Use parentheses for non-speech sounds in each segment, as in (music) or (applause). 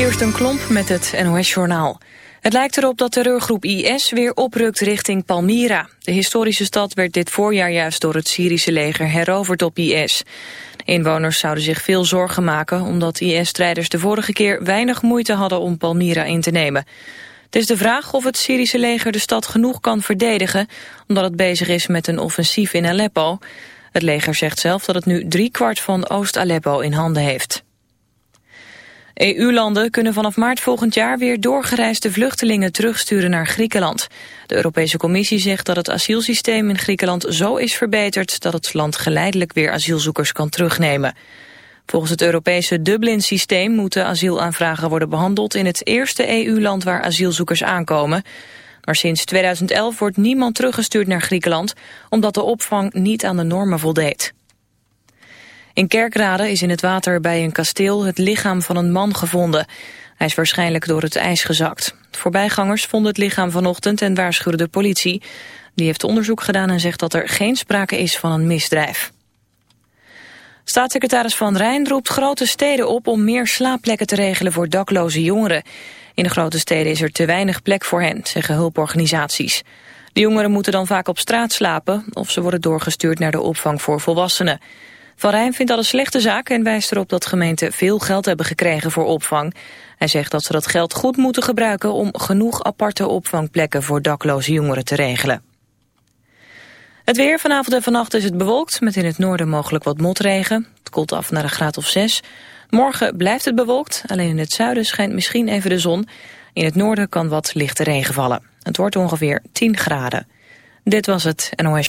Kirsten Klomp met het NOS-journaal. Het lijkt erop dat terreurgroep IS weer oprukt richting Palmyra. De historische stad werd dit voorjaar juist door het Syrische leger heroverd op IS. Inwoners zouden zich veel zorgen maken... omdat IS-strijders de vorige keer weinig moeite hadden om Palmyra in te nemen. Het is de vraag of het Syrische leger de stad genoeg kan verdedigen... omdat het bezig is met een offensief in Aleppo. Het leger zegt zelf dat het nu driekwart van Oost-Aleppo in handen heeft. EU-landen kunnen vanaf maart volgend jaar weer doorgereisde vluchtelingen terugsturen naar Griekenland. De Europese Commissie zegt dat het asielsysteem in Griekenland zo is verbeterd dat het land geleidelijk weer asielzoekers kan terugnemen. Volgens het Europese Dublin-systeem moeten asielaanvragen worden behandeld in het eerste EU-land waar asielzoekers aankomen. Maar sinds 2011 wordt niemand teruggestuurd naar Griekenland omdat de opvang niet aan de normen voldeed. In Kerkrade is in het water bij een kasteel het lichaam van een man gevonden. Hij is waarschijnlijk door het ijs gezakt. Voorbijgangers vonden het lichaam vanochtend en waarschuwden de politie. Die heeft onderzoek gedaan en zegt dat er geen sprake is van een misdrijf. Staatssecretaris Van Rijn roept grote steden op om meer slaapplekken te regelen voor dakloze jongeren. In de grote steden is er te weinig plek voor hen, zeggen hulporganisaties. De jongeren moeten dan vaak op straat slapen of ze worden doorgestuurd naar de opvang voor volwassenen. Van Rijn vindt dat een slechte zaak en wijst erop dat gemeenten veel geld hebben gekregen voor opvang. Hij zegt dat ze dat geld goed moeten gebruiken om genoeg aparte opvangplekken voor dakloze jongeren te regelen. Het weer vanavond en vannacht is het bewolkt, met in het noorden mogelijk wat motregen. Het koelt af naar een graad of 6. Morgen blijft het bewolkt, alleen in het zuiden schijnt misschien even de zon. In het noorden kan wat lichte regen vallen. Het wordt ongeveer 10 graden. Dit was het NOS.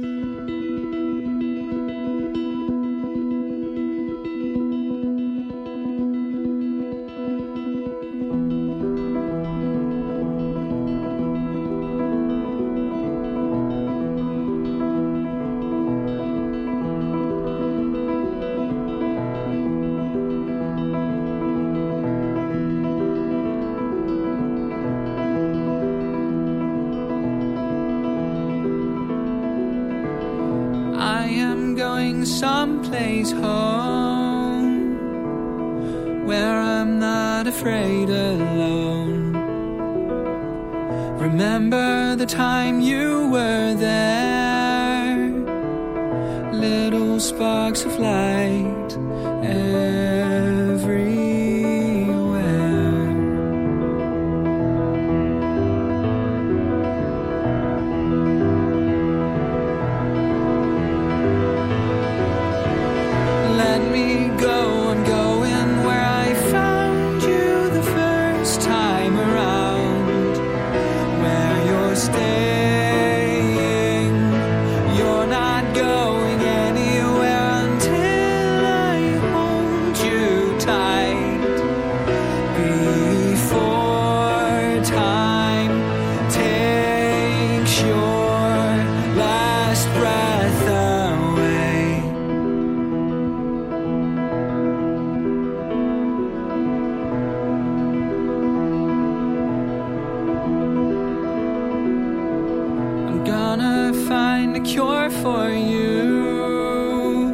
Find a cure for you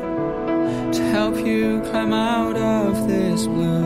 to help you climb out of this blues.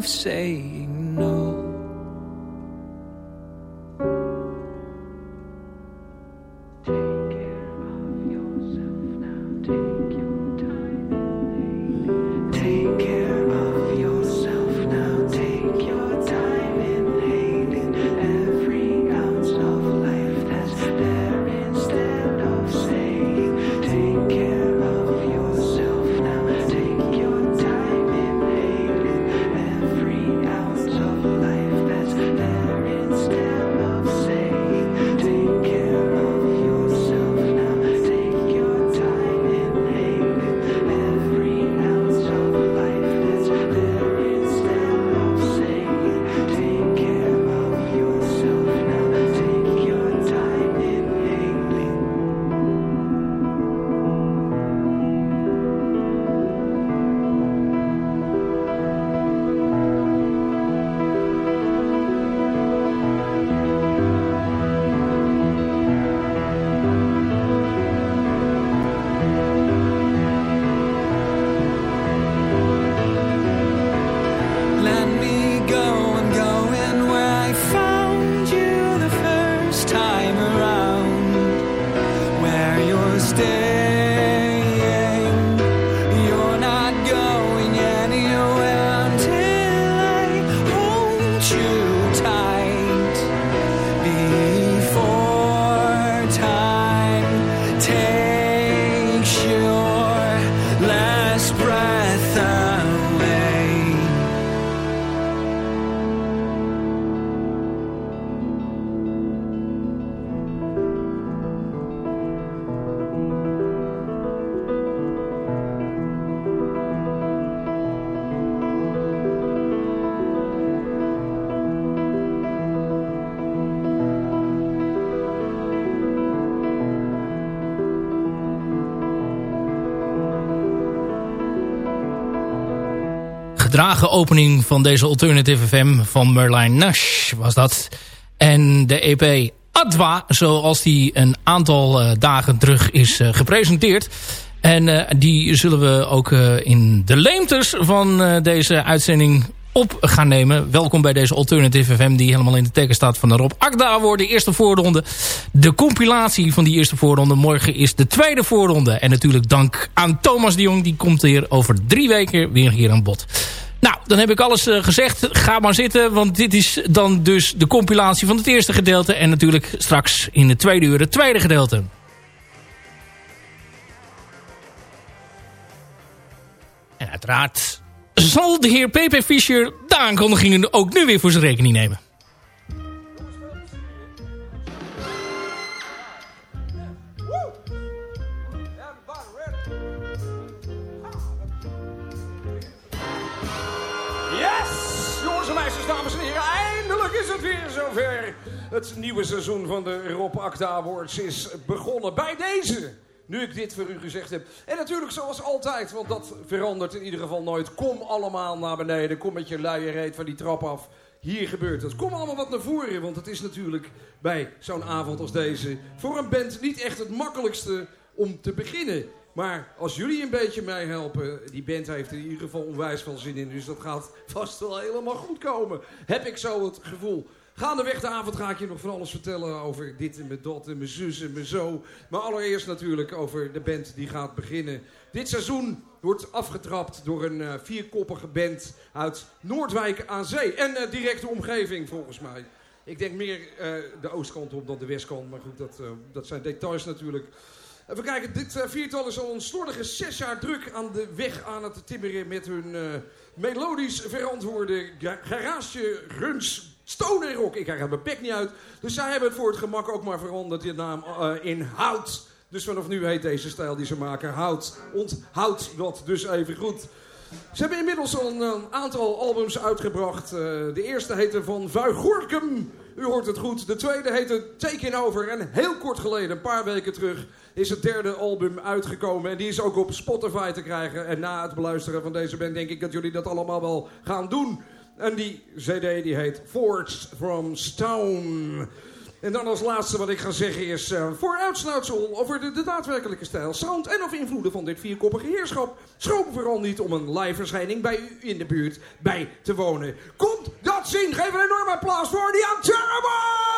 Instead of gedragen opening van deze Alternative FM van Merlijn Nash was dat. En de EP Adwa, zoals die een aantal uh, dagen terug is uh, gepresenteerd. En uh, die zullen we ook in de leemtes van deze uitzending op gaan nemen. Welkom bij deze Alternative FM die helemaal in de teken staat van de Rob Akda voor de eerste voorronde. De compilatie van die eerste voorronde. Morgen is de tweede voorronde. En natuurlijk dank aan Thomas de Jong. Die komt hier over drie weken weer hier aan bod. Nou, dan heb ik alles uh, gezegd. Ga maar zitten, want dit is dan dus de compilatie van het eerste gedeelte. En natuurlijk straks in de tweede uur het tweede gedeelte. En uiteraard zal de heer P.P. Fischer de aankondigingen ook nu weer voor zijn rekening nemen. Het nieuwe seizoen van de Rob Acta Awards is begonnen. Bij deze, nu ik dit voor u gezegd heb. En natuurlijk zoals altijd, want dat verandert in ieder geval nooit. Kom allemaal naar beneden, kom met je luie reet van die trap af. Hier gebeurt het. Kom allemaal wat naar voren, want het is natuurlijk bij zo'n avond als deze... voor een band niet echt het makkelijkste om te beginnen. Maar als jullie een beetje meehelpen, die band heeft in ieder geval onwijs veel zin in. Dus dat gaat vast wel helemaal goed komen. Heb ik zo het gevoel. Gaandeweg de avond ga ik je nog van alles vertellen over dit en met dat en mijn zus en mijn zo. Maar allereerst natuurlijk over de band die gaat beginnen. Dit seizoen wordt afgetrapt door een uh, vierkoppige band uit Noordwijk aan Zee. En uh, directe omgeving volgens mij. Ik denk meer uh, de oostkant op dan de westkant. Maar goed, dat, dat zijn details natuurlijk. Even kijken, dit viertal is al een slordige zes jaar druk aan de weg aan het timmeren met hun melodisch verantwoorde garage runs Stoner Rock. Ik krijg mijn pek niet uit. Dus zij hebben het voor het gemak ook maar veranderd in naam uh, in Hout. Dus vanaf nu heet deze stijl die ze maken Hout. Onthoud dat dus even goed. Ze hebben inmiddels al een, aantal albums uitgebracht. Uh, de eerste heette Van Vuigorkum. U hoort het goed. De tweede heette Taking Over. En heel kort geleden, een paar weken terug, is het derde album uitgekomen. En die is ook op Spotify te krijgen. En na het beluisteren van deze band denk ik dat jullie dat allemaal wel gaan doen. En die cd die heet Forged from Stone. En dan als laatste wat ik ga zeggen is... Uh, voor uitsluitsel over de, de, daadwerkelijke stijl, sound en of invloeden van dit vierkoppige heerschap... schroom vooral niet om een live verschijning bij u in de buurt bij te wonen. Komt dat zien! Geef een enorm applaus voor die Untenable!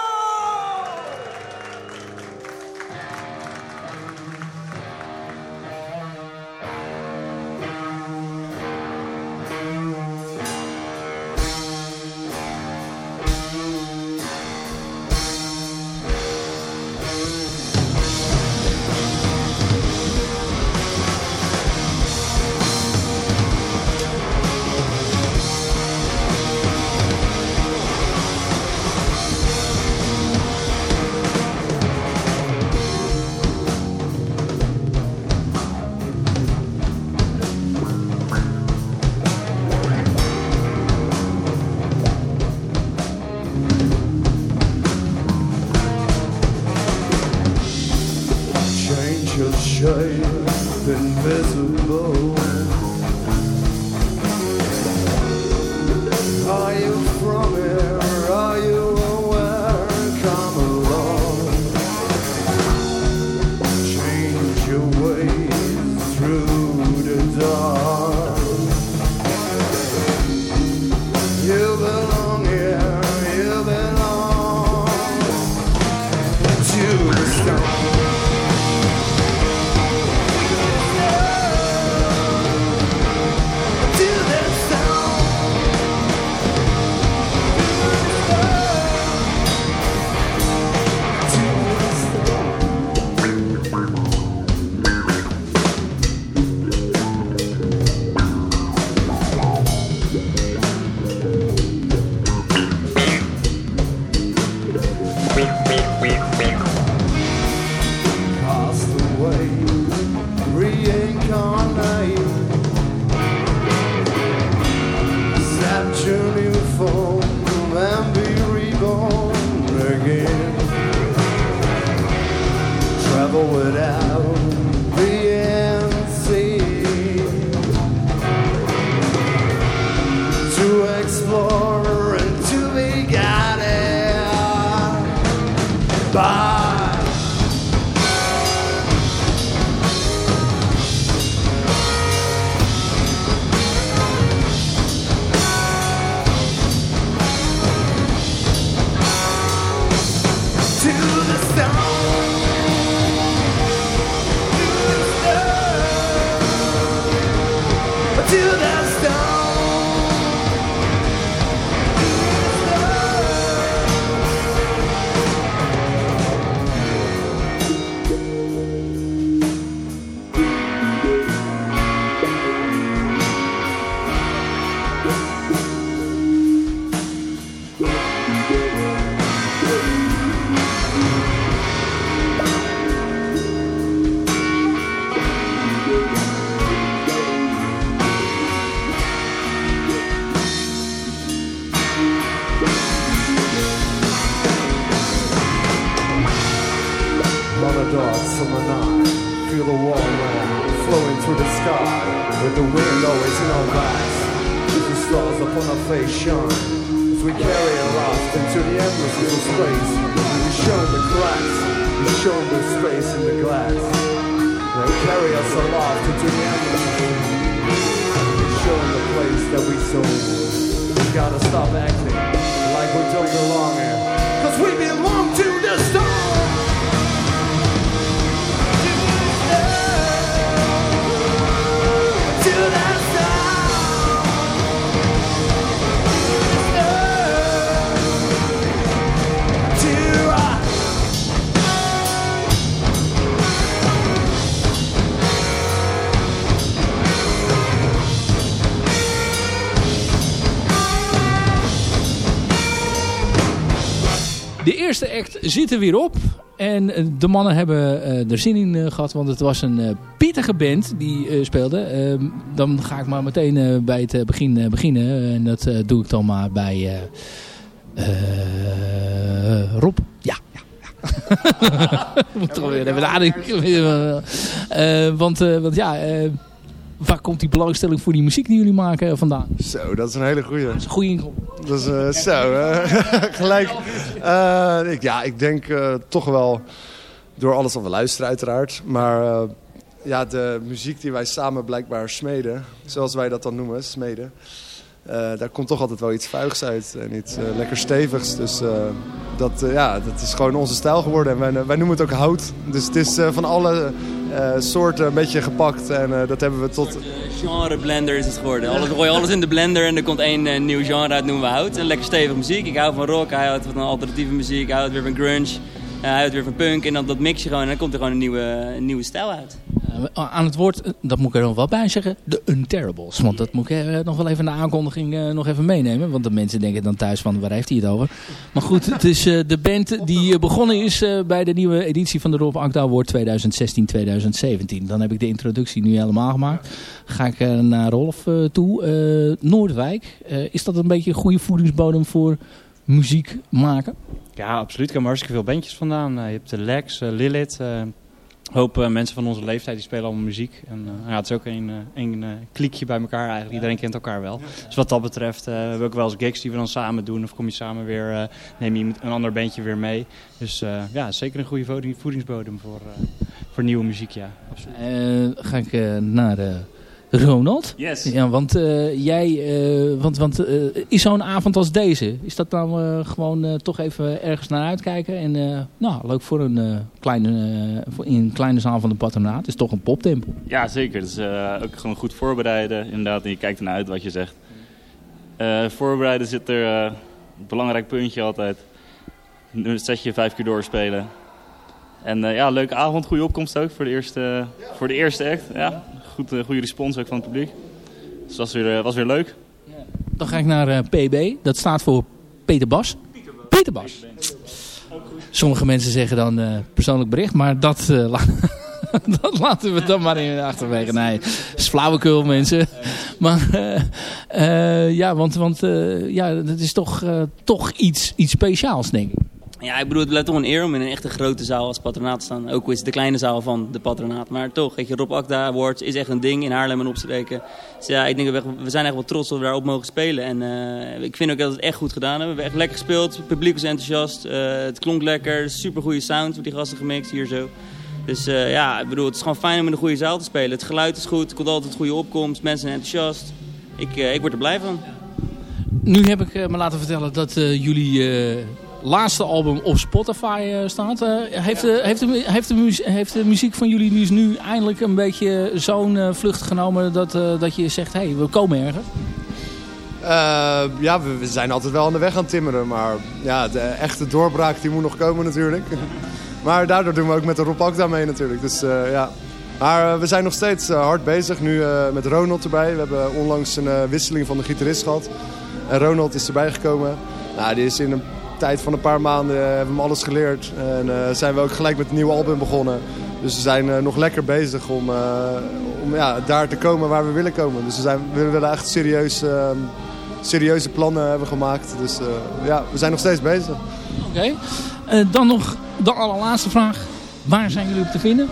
dark summer the night. Feel the warm wind flowing through the sky. With the wind always in our backs. As the stars upon our face shine. As we carry our last into the endless little space. We show the cracks. We show the space in the glass. We carry us aloft into the endless. We show the place that we saw. We gotta stop acting like we don't belong here. Cause we belong to eerste act zit er weer op. En eh, de mannen hebben uh, er zin in uh, gehad, want het was een pittige band die speelde. Ehm, dan ga ik maar meteen bij het begin beginnen. En dat doe ik dan maar bij Rob. Ja, ja. (laughs) Moet toch weer even nadenken. (laughs) want ja, waar komt die belangstelling voor die muziek die jullie maken vandaan? Zo, dat is een hele goeie. Dat is een goede inkom. Dat is uh, zo, (laughs) gelijk. Uh, ik, ja, ik denk uh, toch wel door alles wat we luisteren uiteraard. Maar ja, de muziek die wij samen blijkbaar smeden, zoals wij dat dan noemen, smeden. Uh, daar komt toch altijd wel iets vuigs uit en iets uh, lekker stevigs. Dus uh, dat, ja, dat is gewoon onze stijl geworden. En wij, wij noemen het ook hout. Dus het is van alle soorten een beetje gepakt. En dat hebben we tot... genre blender is het geworden. Alles, gooi alles in de blender en er komt één nieuw genre uit, noemen we hout. En lekker stevige muziek. Ik hou van rock, hij houdt van alternatieve muziek, hij houdt weer van grunge. hij houdt weer van punk en dan, dat mix je gewoon en dan komt er gewoon een nieuwe, een nieuwe stijl uit. Eh, aan het woord, eh, dat moet ik er nog wel bij zeggen, de Unterribles. Want dat moet ik uh, nog wel even de aankondiging nog even meenemen. Want de mensen denken dan thuis van, waar heeft hij het over? Maar goed, het is de band die begonnen is bij de nieuwe editie van de Rob Akda Award 2016-2017. Dan heb ik de introductie nu helemaal gemaakt. Ga ik naar Rolf toe. Noordwijk, is dat een beetje een goede voedingsbodem voor muziek maken? Ja, absoluut. Heb hartstikke veel bandjes vandaan. je hebt de Lex, Lilith hoop uh, mensen van onze leeftijd die spelen allemaal muziek. En uh, ja, het is ook een, uh, een kliekje bij elkaar eigenlijk. Iedereen kent elkaar wel. Dus wat dat betreft hebben we ook wel eens gigs die we dan samen doen. Of kom je samen weer, neem je een ander bandje weer mee. Dus ja, zeker een goede voedingsbodem voor, voor nieuwe muziek, ja. ga ik naar Ronald? Yes. Ja, want uh, jij, uh, want, want uh, is zo'n avond als deze, is dat nou gewoon toch even ergens naar uitkijken? En nou, leuk voor een kleine, voor in een kleine zaal van de patronaat. Het is toch een poptempel. Ja, zeker. Dus ook gewoon goed voorbereiden. Inderdaad, en je kijkt ernaar uit wat je zegt. voorbereiden zit er een belangrijk puntje altijd. Zet je vijf keer doorspelen. En ja, leuke avond, goede opkomst ook voor de eerste, voor de eerste act. Ja goed, uh, goede respons ook van het publiek. Dus dat was weer, uh, was weer leuk. Ja. Dan ga ik naar uh, eh, PB. Dat staat voor Peter Bas. Peter Bas. Sommige mensen zeggen dan persoonlijk bericht, maar dat, (laughs) dat laten we dan maar in achterwege. Nee, dat is flauwekul mensen. Maar ja, want, want ja, dat is toch, toch iets, iets speciaals denk ik. Ja, ik bedoel, het blijft toch een eer om in een echte grote zaal als patronaat te staan. Ook is de kleine zaal van de patronaat. Maar toch, weet je, Rob Akda Awards is echt een ding in Haarlem en opstreken. Dus ja, ik denk we, zijn echt wel trots dat we daarop mogen spelen. En uh, ik vind ook dat we het echt goed gedaan hebben. We hebben echt lekker gespeeld, het publiek was enthousiast. Uh, het klonk lekker, super goede sound met die gasten gemixt hier zo. Dus uh, ja, ik bedoel, het is gewoon fijn om in een goede zaal te spelen. Het geluid is goed, er komt altijd goede opkomst, mensen zijn enthousiast. Ik, ik word er blij van. Nu heb ik me laten vertellen dat jullie laatste album op Spotify staat. heeft, de, heeft, de, heeft, de muziek, heeft de muziek van jullie dus nu eindelijk een beetje zo'n vlucht genomen dat, dat je zegt, hé, hey, we komen ergens? ja, we, zijn altijd wel aan de weg aan timmeren. Maar ja, de echte doorbraak die moet nog komen natuurlijk. (laughs) maar daardoor doen we ook met de Rob Akda mee natuurlijk. Dus ja, maar we zijn nog steeds hard bezig. Nu met Ronald erbij. We hebben onlangs een wisseling van de gitarist gehad. En Ronald is erbij gekomen. Nou, die is in een tijd van een paar maanden uh, hebben we alles geleerd. En uh, zijn we ook gelijk met een nieuw album begonnen. Dus we zijn uh, nog lekker bezig om, om ja, daar te komen waar we willen komen. Dus we, zijn, we willen echt serieus, ehm, serieuze plannen hebben gemaakt. Dus ja, we zijn nog steeds bezig. Oké. dan nog de allerlaatste vraag. Waar zijn jullie op te vinden?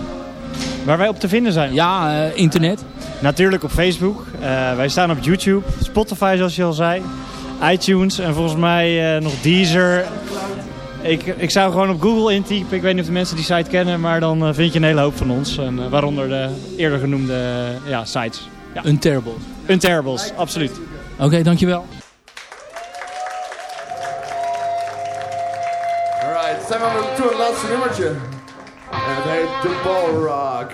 Waar wij op te vinden zijn? Ja, internet. Natuurlijk op Facebook. wij staan op YouTube. Spotify zoals je al zei iTunes en volgens mij uh, nog Deezer. Ik, ik zou gewoon op Google intypen. Ik weet niet of de mensen die site kennen, maar dan uh, vind je een hele hoop van ons. En, uh, waaronder de eerder genoemde ja, sites. Ja. Unterribles. Unterribles, absoluut. Oké, okay, dankjewel. Alright, zijn we toe het laatste nummertje. En het heet The Ball Rock.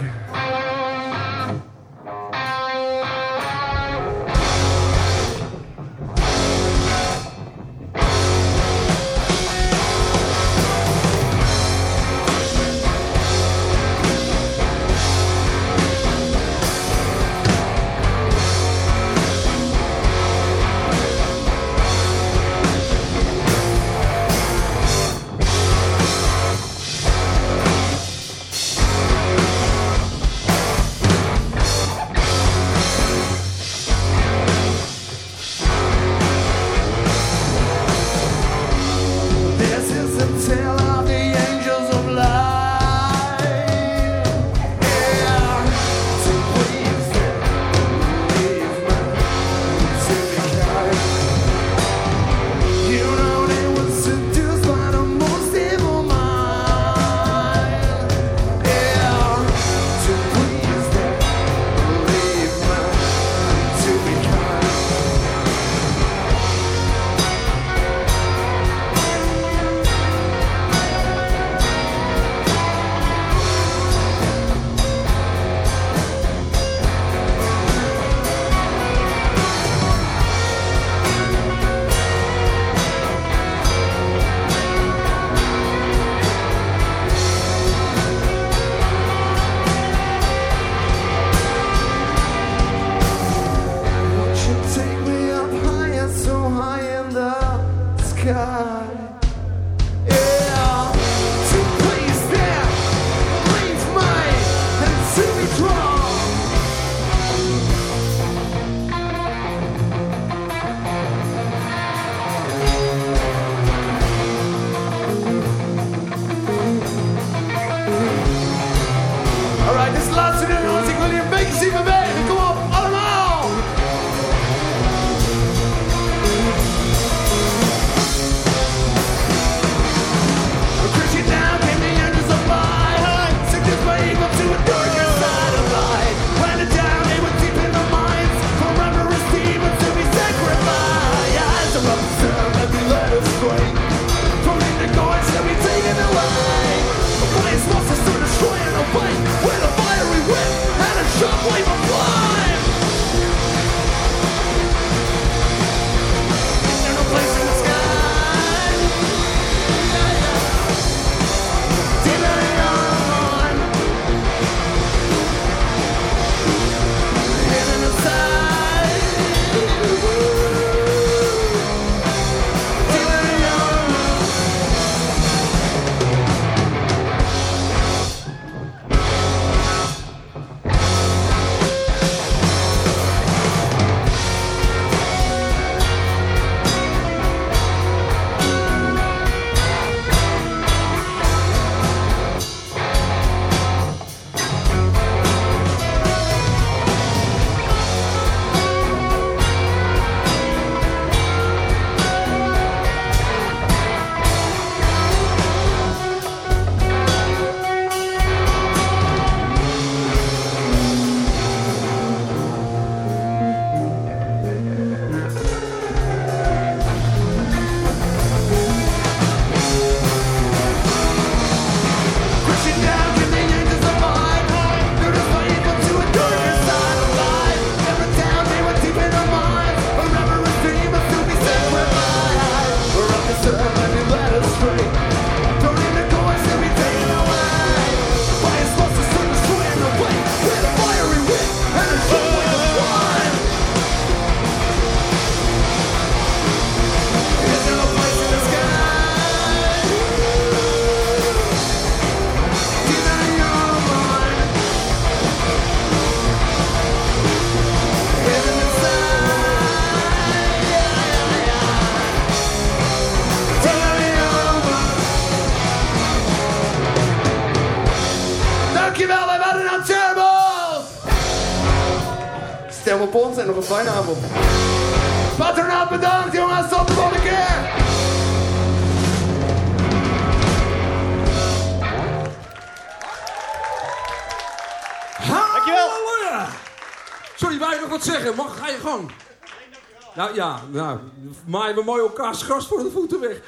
Nou ja, nou, maaien we mooi elkaars gras voor de voeten weg.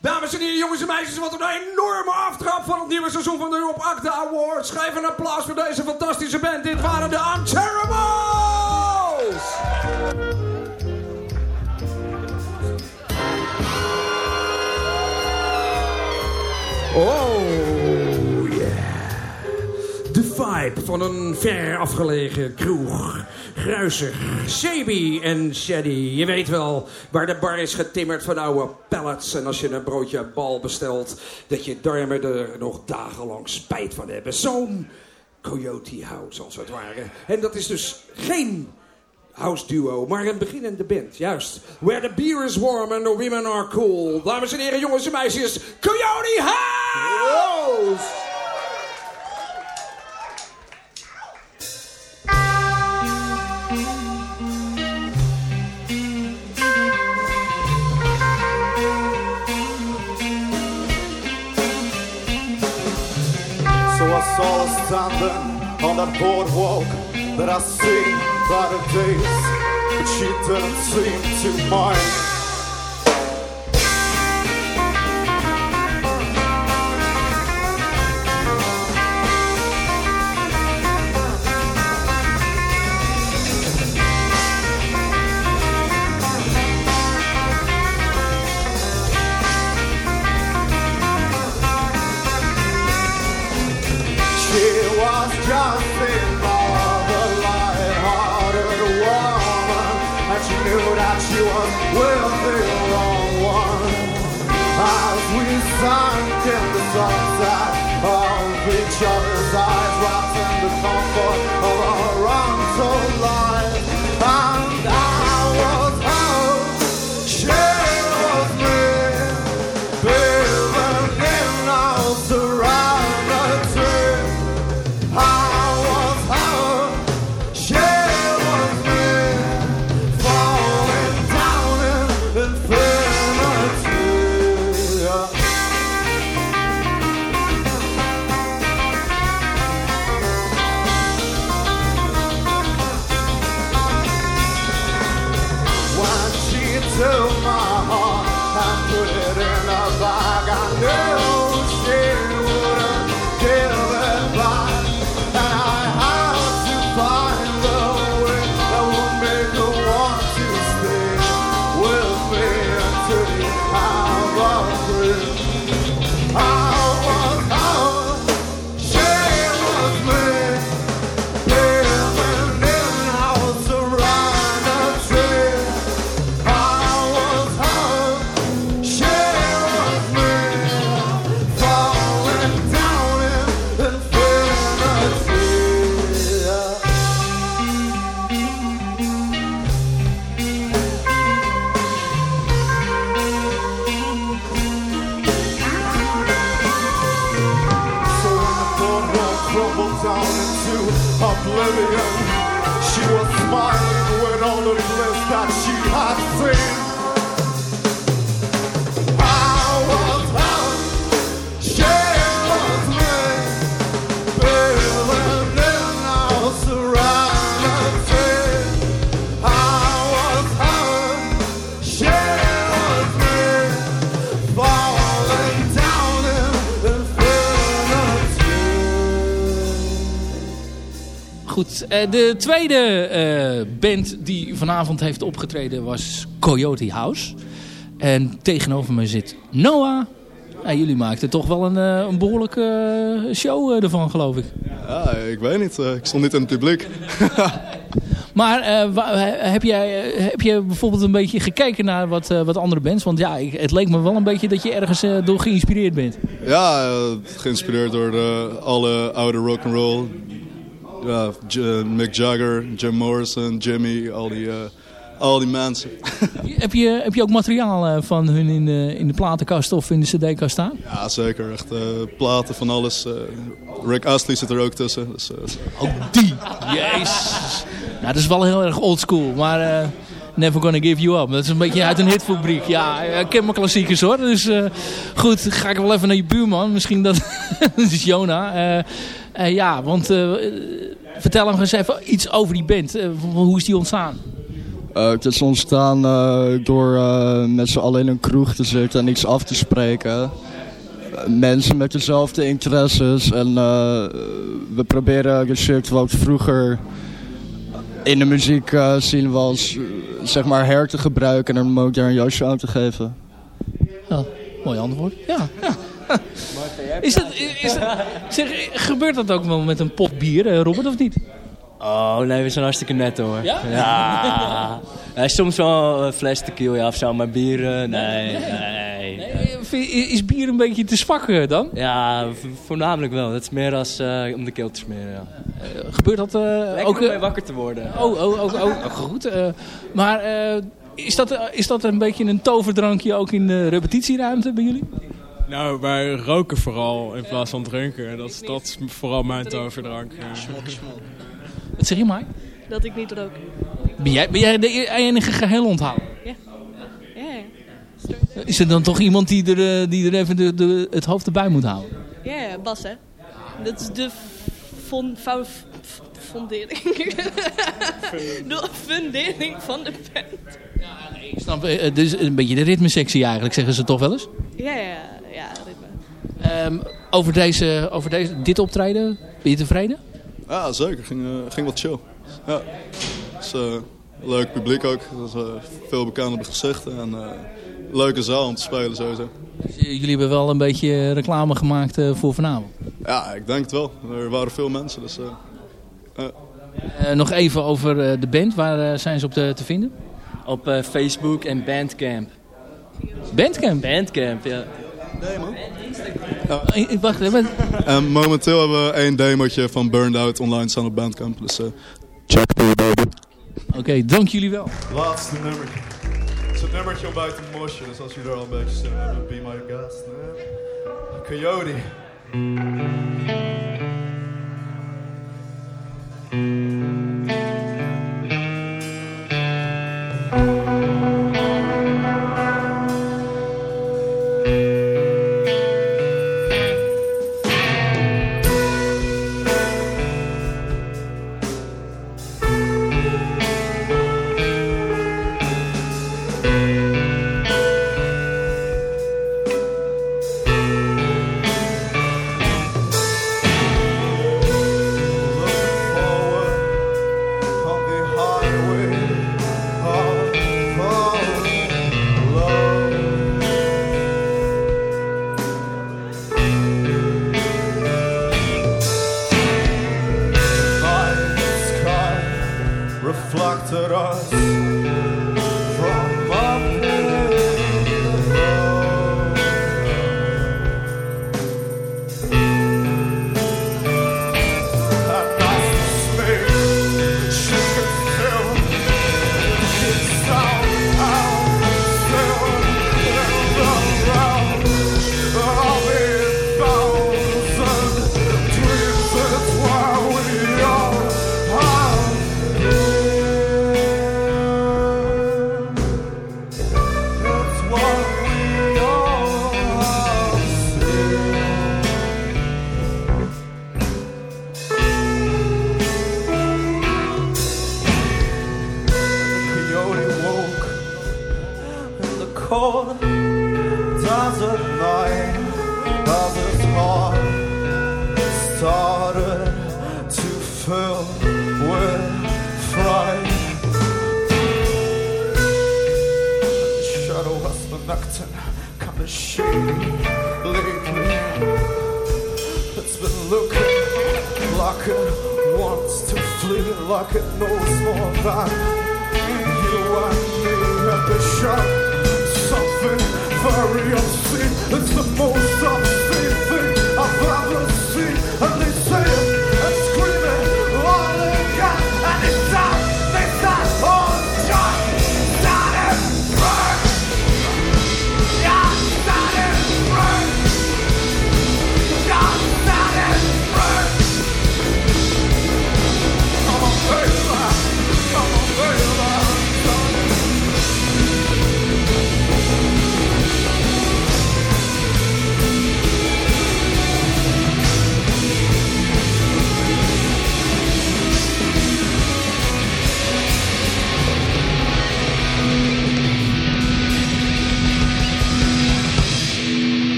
Dames en heren, jongens en meisjes, wat een enorme aftrap van het nieuwe seizoen van de Rob Acta Awards. Schrijf een applaus voor deze fantastische band. Dit waren de Unterables! Oh, yeah. De vibe van een ver afgelegen kroeg. Gruisig, Sebi en Shady. Je weet wel, waar de bar is getimmerd van oude pallets. En als je een broodje bal bestelt, dat je darmen er nog dagenlang spijt van hebben. Zo'n Coyote House, als het ware. En dat is dus geen house duo, maar een beginnende band. Juist. Where the beer is warm and the women are cool. Dames en heren, jongens en meisjes, Coyote House! that seem to mine. De tweede eh, band die vanavond heeft opgetreden was Coyote House. En tegenover me zit Noah. Ja, jullie maakten toch wel een, eh, een behoorlijke eh, show eh, ervan, geloof ik. Ja, ik weet niet. eh, Ik stond niet in het publiek. (laughs) Maar eh, heb, jij, eh, heb je bijvoorbeeld een beetje gekeken naar wat, eh, wat andere bands? Want ja, ik- het leek me wel een beetje dat je ergens eh, door geïnspireerd bent. Ja, eh, geïnspireerd door de, alle oude rock'n'roll. Ja, Mick Jagger, Jim Morrison, Jimmy, al die eh, al die mensen. (laughs) Heb je, heb je ook materiaal eh, van hun in de, in de platenkast of in de cd-kast staan? Ja, zeker. Echt eh, platen van alles. Rick Astley zit er ook tussen. Dus, Ook die? Jezus. Nou, dat is wel heel erg oldschool, maar... Never Gonna Give You Up. Dat is een beetje uit een hitfabriek. Ja, ik ken mijn klassiekers hoor. Dus goed, ga ik wel even naar je buurman. Misschien dat, (laughs) dat is Jona. Eh, ja, want eh, vertel hem eens even iets over die band. Eh, hoe is die ontstaan? Het is ontstaan door met z'n allen in een kroeg te zitten en iets af te spreken. Mensen met dezelfde interesses. En we proberen de shit wat vroeger in de muziek zien was, zeg maar her te gebruiken en er een modern jasje aan te geven. Ja, mooi antwoord. Ja, ja. (laughs) Is dat, is dat, zeg, gebeurt dat ook wel met een pot bier, eh, Robert, of niet? Oh, nee, we zijn hartstikke net hoor. Ja? Ja. Ja, soms wel een fles tequila ja, of zo, maar bier, eh, nee, nee. Eh, je- Is bier een beetje te zwak eh, dan? Ja, voornamelijk wel. Het is meer als eh, om de keel te smeren, ja. Gebeurt dat eh, Lekker ook... om eh, mee wakker te worden. Oh, oh, oh, oh, goed. eh, maar eh, is, dat, eh, is dat een beetje een toverdrankje ook in de repetitieruimte bij jullie? Nou, wij roken vooral in plaats van drinken. Dat is, dat is vooral mijn toverdrank. Wat zeg je, Mike? Dat ik niet rook. Ben jij, ben jij de enige geheel onthouden? Ja. Ja, ja. Is er dan toch iemand die er, eh, die er even de, de, het hoofd erbij moet houden? Ja, ja, Bas, hè. Dat is de fon, fou- f- fundering. (laughs) de fundering van de band. Ik snap, eh, het is een beetje de ritmesectie eigenlijk, zeggen ze toch wel eens? Ja, ja, ja, ritme. Ehm, over, deze, over deze, dit optreden, ben je tevreden? ja, zeker. Ging, eh, ging wat chill. Ja. Dus, eh, leuk publiek ook. Dus, eh, veel bekende gezichten. En eh, leuke zaal om te spelen sowieso. Dus, jullie hebben wel een beetje reclame gemaakt eh, voor vanavond. Ja, ik denk het wel. Er waren veel mensen. Dus, eh, ja. Eh, nog even over eh, de band, waar zijn ze op te, te vinden? Op eh, Facebook en Bandcamp. Bandcamp? Bandcamp, ja. Demo? Eh, Wacht even. (laughs) En momenteel hebben we één demootje van Burned Out online staan op Bandcamp. Dus eh, check for your baby. Oké, dank jullie wel. Laatste nummer. Het is het nummertje om buiten te mosje, dus als jullie er al een beetje zin hebben, be my guest. hè. Coyote.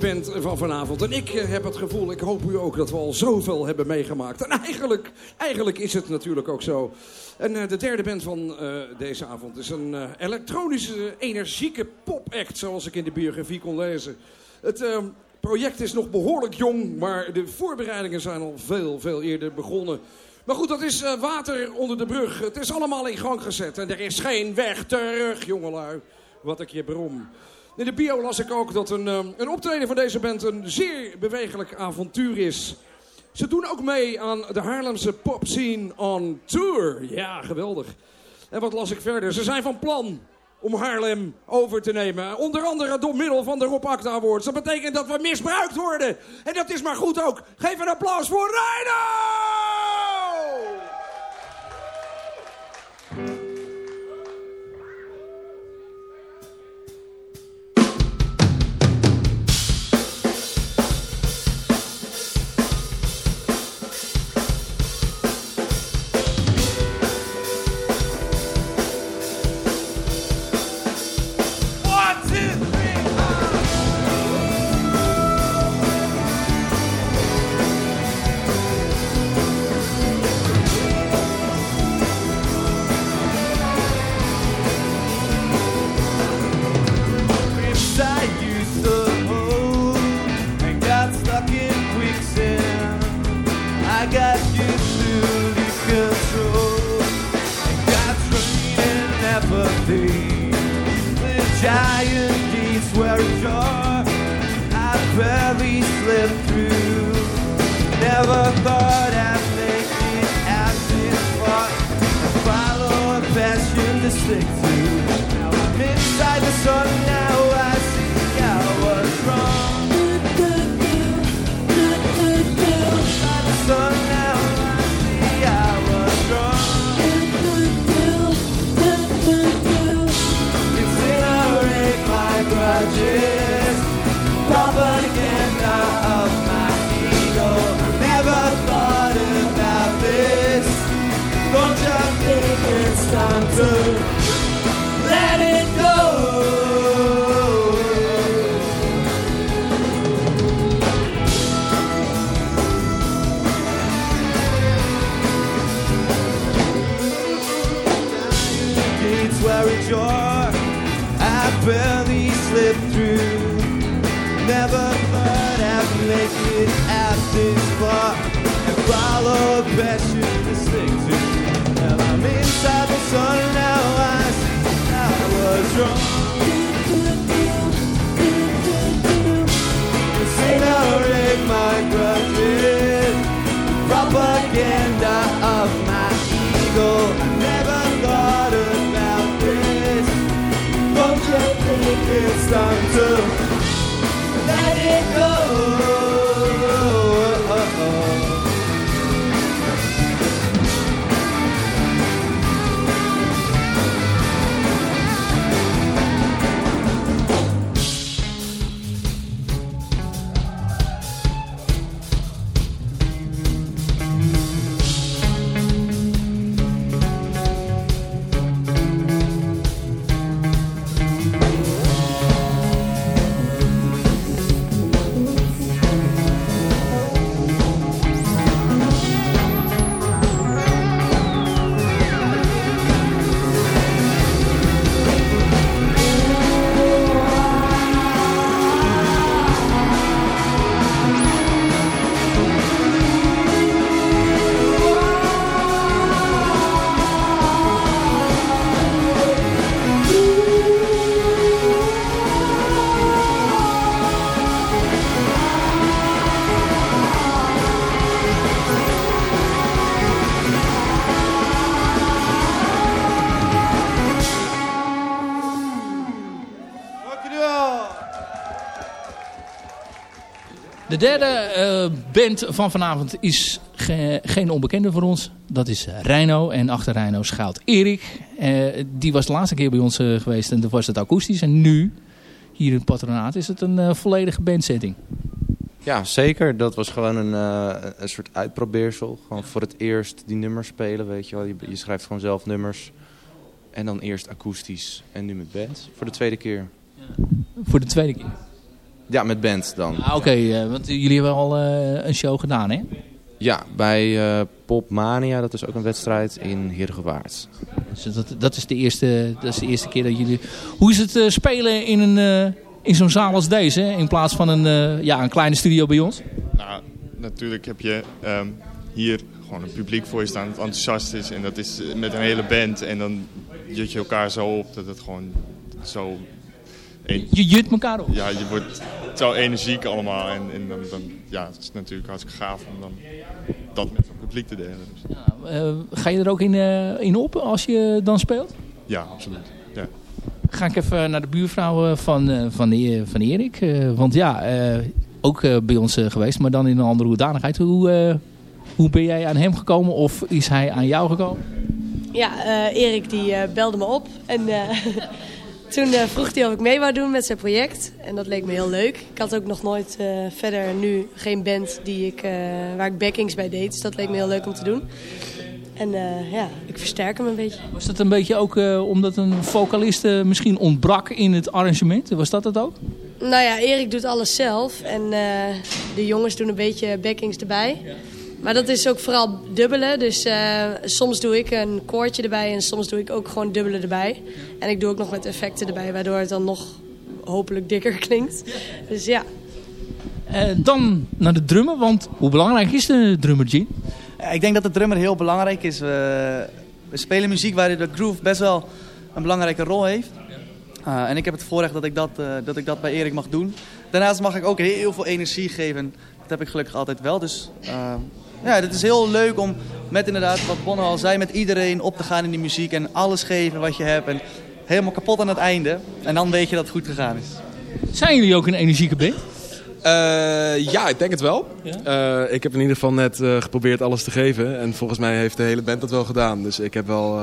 De band van vanavond. En ik eh, heb het gevoel, ik hoop u ook, dat we al zoveel hebben meegemaakt. En eigenlijk, eigenlijk is het natuurlijk ook zo. En eh, de derde band van eh, deze avond is een elektronische, energieke popact, zoals ik in de biografie kon lezen. Het project is nog behoorlijk jong, maar de voorbereidingen zijn al veel, veel eerder begonnen. Maar goed, dat is water onder de brug. Het is allemaal in gang gezet en er is geen weg terug, jongelui. Wat ik je brom. In de bio las ik ook dat een, eh, een optreden van deze band een zeer bewegelijk avontuur is. Ze doen ook mee aan de Haarlemse pop scene on tour. Ja, geweldig. En wat las ik verder? Ze zijn van plan om Haarlem over te nemen. Onder andere door middel van de Rob Acta Awards. Dat betekent dat we misbruikt worden. En dat is maar goed ook. Geef een applaus voor Reino! De derde eh, band van vanavond is ge- geen onbekende voor ons. Dat is Reino. En achter Reino schuilt Erik. Eh, die was de laatste keer bij ons eh, geweest en toen was het akoestisch. En nu, hier in het patronaat, is het een volledige bandsetting. Ja, zeker. Dat was gewoon een, een soort uitprobeersel. Gewoon voor het eerst die nummers spelen, weet je wel. Je, je schrijft gewoon zelf nummers. En dan eerst akoestisch en nu met band. Voor de tweede keer. Voor de tweede keer? Ja, met band dan. Ah, Oké, eh, want jullie hebben al eh, een show gedaan, hè? Ja, bij eh Popmania, dat is ook een wedstrijd in Heergewaard. Dus dat, dat, is de eerste, dat is de eerste keer dat jullie... Hoe is het eh, spelen in, een, eh, in zo'n zaal als deze, hè? in plaats van een, eh, ja, een kleine studio bij ons? Nou, natuurlijk heb je ehm, hier gewoon een publiek voor je staan dat enthousiast is. En dat is met een hele band. En dan jut je elkaar zo op dat het gewoon zo... Je jut elkaar op? Ja, je wordt zo energiek allemaal. En, en dan, dan, ja, het is natuurlijk hartstikke gaaf om dan dat met het publiek te delen. Dus, Eh, ga je er ook in, eh, in op als je dan speelt? ja, absoluut. Ja. Ga ik even naar de buurvrouw eh, van, eh, van, van Erik. eh, want ja, eh, ook bij ons geweest, maar dan in een andere hoedanigheid. Hoe, eh, hoe ben jij aan hem gekomen of is hij aan jou gekomen? Ja, eh, Erik die belde me op en eh, toen eh, vroeg hij of ik mee wou doen met zijn project. En dat leek me heel leuk. Ik had ook nog nooit eh, verder nu geen band die ik, eh, waar ik backings bij deed. Dus dat leek me heel leuk om te doen. En ja, ik versterk hem een beetje. Was dat een beetje ook omdat een vocalist misschien ontbrak in het arrangement? Was dat het ook? Nou ja, Erik doet alles zelf en de jongens doen een beetje backings erbij. Maar dat is ook vooral dubbelen. Dus eh, soms doe ik een koortje erbij en soms doe ik ook gewoon dubbelen erbij. En ik doe ook nog met effecten erbij, waardoor het dan nog hopelijk dikker (laughs) klinkt. Dus ja. Eh, dan naar de drummer, want hoe belangrijk is de drummer, Gene? Ja, ik denk dat de drummer heel belangrijk is. We, we spelen muziek waar de groove best wel een belangrijke rol heeft. Uh, en ik heb het voorrecht dat ik dat, uh, dat ik dat bij Erik mag doen. Daarnaast mag ik ook heel veel energie geven. Dat heb ik gelukkig altijd wel. Dus ja, het is heel leuk om met inderdaad, wat Bonne al zei, met iedereen op te gaan in die muziek. En alles geven wat je hebt. En helemaal kapot aan het einde. En dan weet je dat het goed gegaan is. Zijn jullie ook een energieke band? Uh, ja, ik denk het wel. Ja? Uh, ik heb in ieder geval net uh, geprobeerd alles te geven. En volgens mij heeft de hele band dat wel gedaan. Dus ik heb wel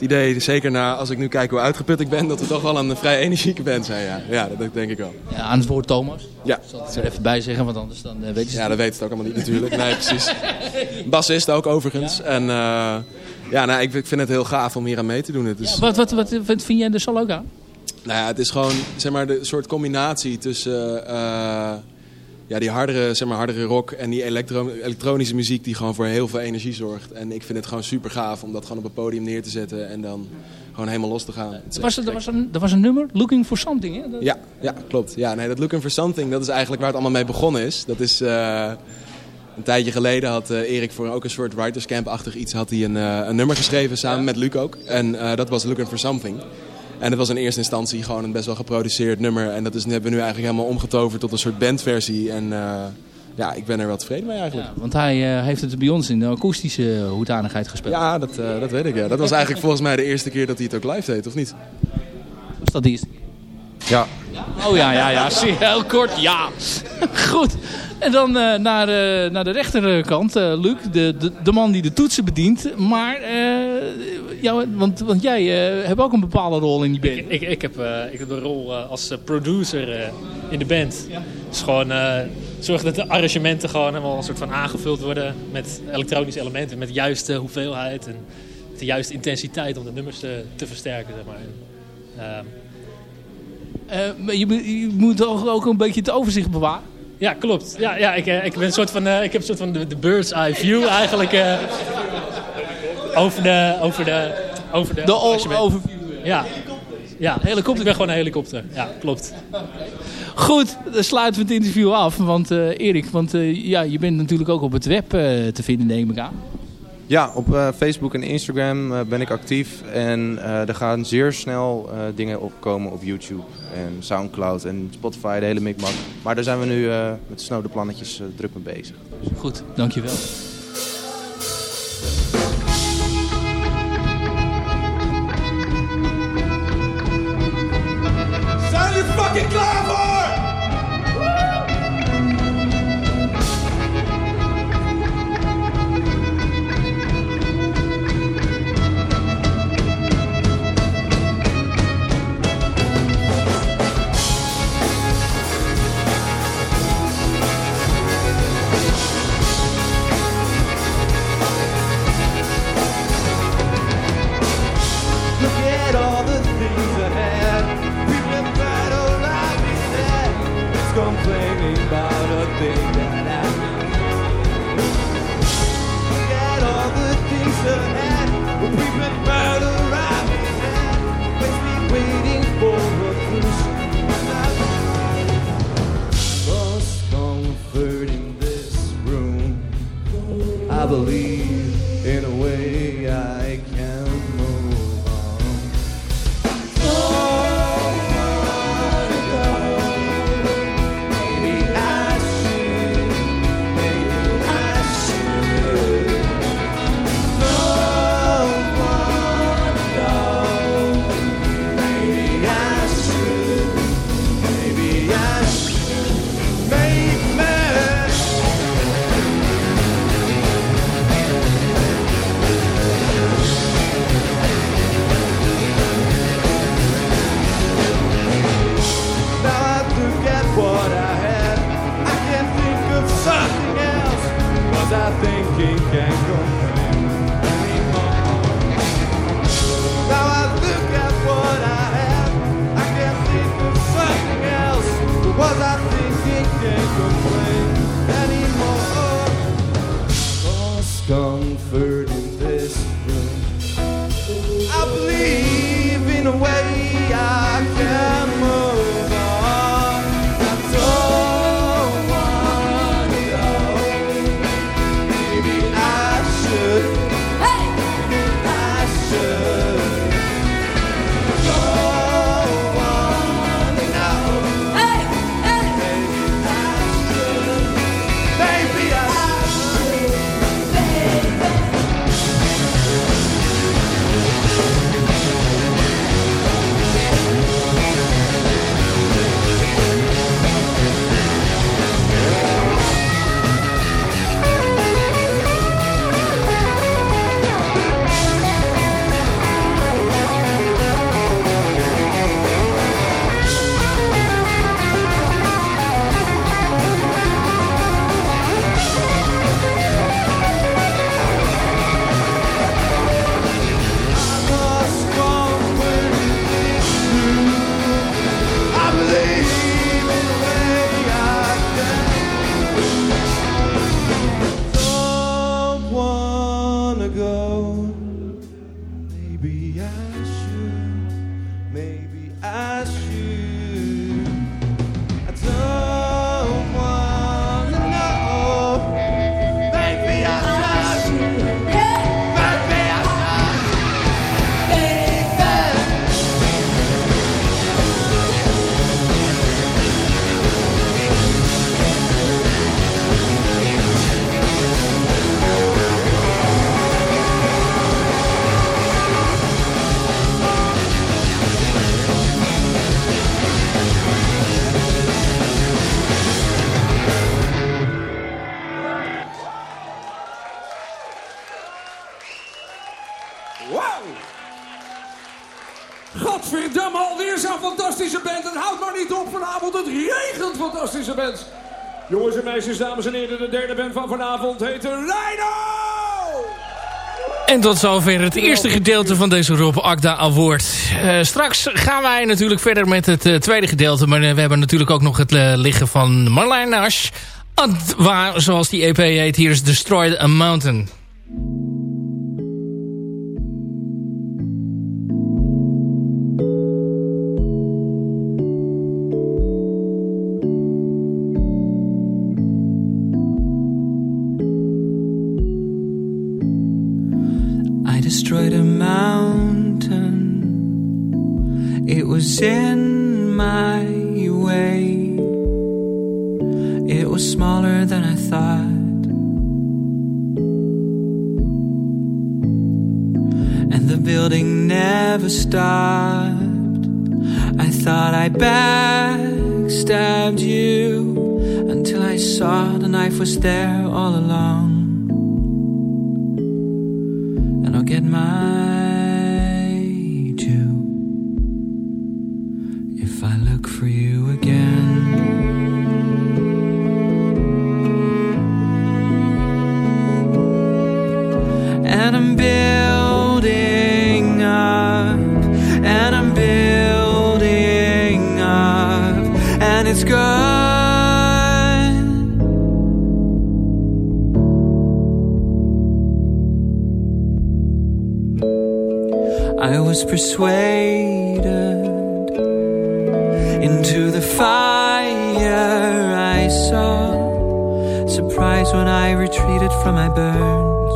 het idee, zeker na, als ik nu kijk hoe uitgeput ik ben... dat we toch wel een vrij energieke band zijn. Ja, ja dat denk ik wel. Ja, aan het woord Thomas. Ja. Ik zal het er even bij zeggen, want anders dan weet je het Ja, dat weet het ook allemaal niet natuurlijk. Nee, precies. Bassist ook overigens. Ja. En ja, nou, ik, ik vind het heel gaaf om hier aan mee te doen. Het is... ja, wat, wat, wat, wat vind jij er zo leuk aan? Nou ja, het is gewoon zeg maar, de soort combinatie tussen uh, ja, die hardere, zeg maar, hardere rock en die elektro elektronische muziek die gewoon voor heel veel energie zorgt. En ik vind het gewoon super gaaf om dat gewoon op een podium neer te zetten en dan gewoon helemaal los te gaan. Het Er was, er, was een, er was een nummer, Looking for Something. Hè? Dat- ja, ja, klopt. Ja, nee, dat Looking for Something, dat is eigenlijk waar het allemaal mee begonnen is. Dat is eh, een tijdje geleden had eh, Erik voor ook een soort writerscamp-achtig iets had hij een, eh, een nummer geschreven samen met Luc ook. En dat was Looking for Something. En dat was in eerste instantie gewoon een best wel geproduceerd nummer. En dat is, hebben we nu eigenlijk helemaal omgetoverd tot een soort bandversie. En eh, ja, ik ben er wel tevreden mee eigenlijk. Want hij eh, heeft het bij ons in de akoestische hoedanigheid gespeeld. Ja, dat, eh, dat weet ik. Ja. Dat was eigenlijk volgens mij de eerste keer dat hij het ook live deed, of niet? Was dat de eerste Ja. Oh ja, ja, ja. Zie, heel kort, ja. Goed. En dan eh, naar, eh, naar de rechterkant, eh, Luc, de, de, de man die de toetsen bedient. Maar, eh, jou, want, want jij eh, hebt ook een bepaalde rol in die band. Ik, ik, heb, eh, ik heb de rol eh, als producer eh, in de band. Dus gewoon eh, zorgen dat de arrangementen gewoon helemaal een soort van aangevuld worden met elektronische elementen. Met de juiste hoeveelheid en de juiste intensiteit om de nummers te, te versterken. Zeg maar. En, ehm, Eh, maar je, moet- je moet toch ook een beetje het overzicht bewaren? ja, klopt. Ja, ja, ik, eh, ik, ben een soort van, eh, ik heb een soort van de, de bird's eye view eigenlijk eh, over de... Over de, over de, De overview. Ja. Ja, helikopter. Ik ben gewoon een helikopter. Ja, klopt. Goed, dan sluiten we het interview af. Want eh, Erik, want, eh, ja, je bent natuurlijk ook op het web eh, te vinden, neem ik aan. Ja, op eh, Facebook en Instagram eh, ben ik actief. En eh, er gaan zeer snel eh, dingen opkomen op YouTube en Soundcloud en Spotify, de hele mikmak. Maar daar zijn we nu eh, met de snode plannetjes eh, druk mee bezig. Goed, dankjewel. Wow! Godverdamme, alweer zo'n fantastische band. en houdt maar niet op vanavond. Het regent fantastische band. Jongens en meisjes, dames en heren, de derde band van vanavond heet Rhino! En tot zover het eerste gedeelte van deze Rob Akda Award. Uh, straks gaan wij natuurlijk verder met het eh, tweede gedeelte. Maar eh, we hebben natuurlijk ook nog het liggen van Marlijn Nash. Waar, zoals die EP heet. Hier is Destroyed a Mountain. Surprised when I retreated from my burns.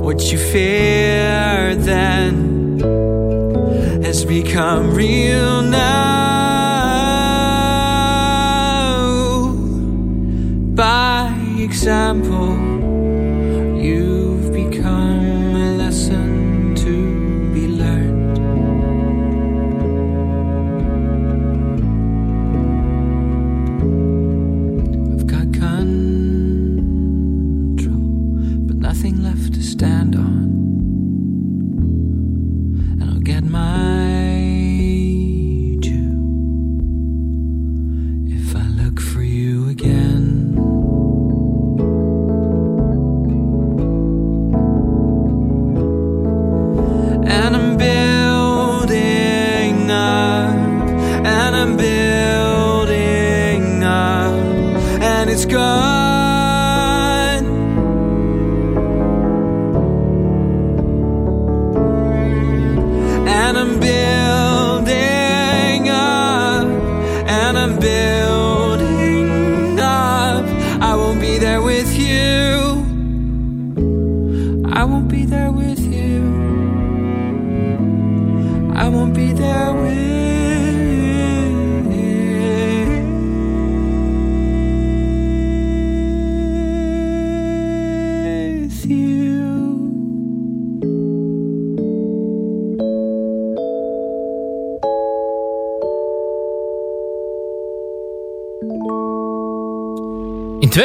What you fear then has become real now.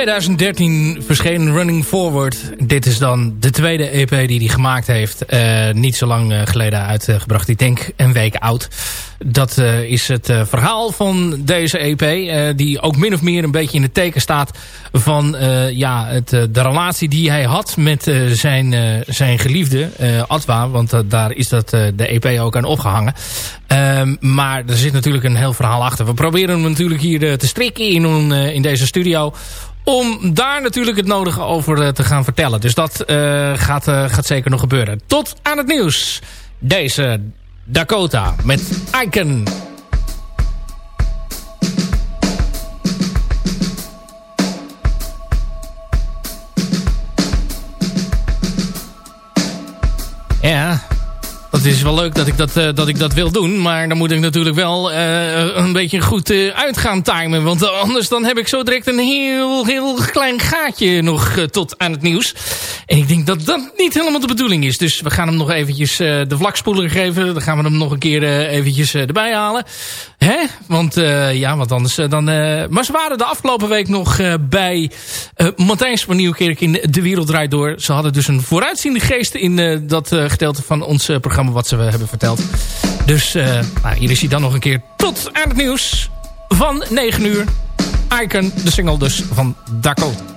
2013 verscheen Running Forward. Dit is dan de tweede EP die hij gemaakt heeft. Eh, niet zo lang eh, geleden uitgebracht. Ik denk een week oud. Dat eh, is het verhaal van deze EP. die ook min of meer een beetje in het teken staat van ja, het, de relatie die hij had met zijn, zijn geliefde Atwa. Want daar is dat, de EP ook aan opgehangen. Ehm, maar er zit natuurlijk een heel verhaal achter. We proberen hem natuurlijk hier te strikken in, in deze studio om daar natuurlijk het nodige over eh, te gaan vertellen. Dus dat eh, gaat, eh, gaat zeker nog gebeuren. Tot aan het nieuws. Deze Dakota met Icon. Ja, is wel leuk dat ik dat, eh, dat ik dat wil doen. Maar dan moet ik natuurlijk wel eh, een beetje goed eh, uitgaan timer, timen. Want anders dan heb ik zo direct een heel, heel klein gaatje nog tot aan het nieuws. En ik denk dat dat niet helemaal de bedoeling is. Dus we gaan hem nog eventjes de vlakspoeler geven. Dan gaan we hem nog een keer eventjes erbij halen. Hè? Want, eh, ja, want anders eh, dan... Eh, maar ze waren de afgelopen week nog uh, bij Matthijs van Nieuwkerk in De Wereld Draait Door. Ze hadden dus een vooruitziende geest in dat gedeelte van ons programma wat ze hebben verteld. Dus nou, hier is hij dan nog een keer tot aan het nieuws van 9 uur. Icon, de single dus van Daco.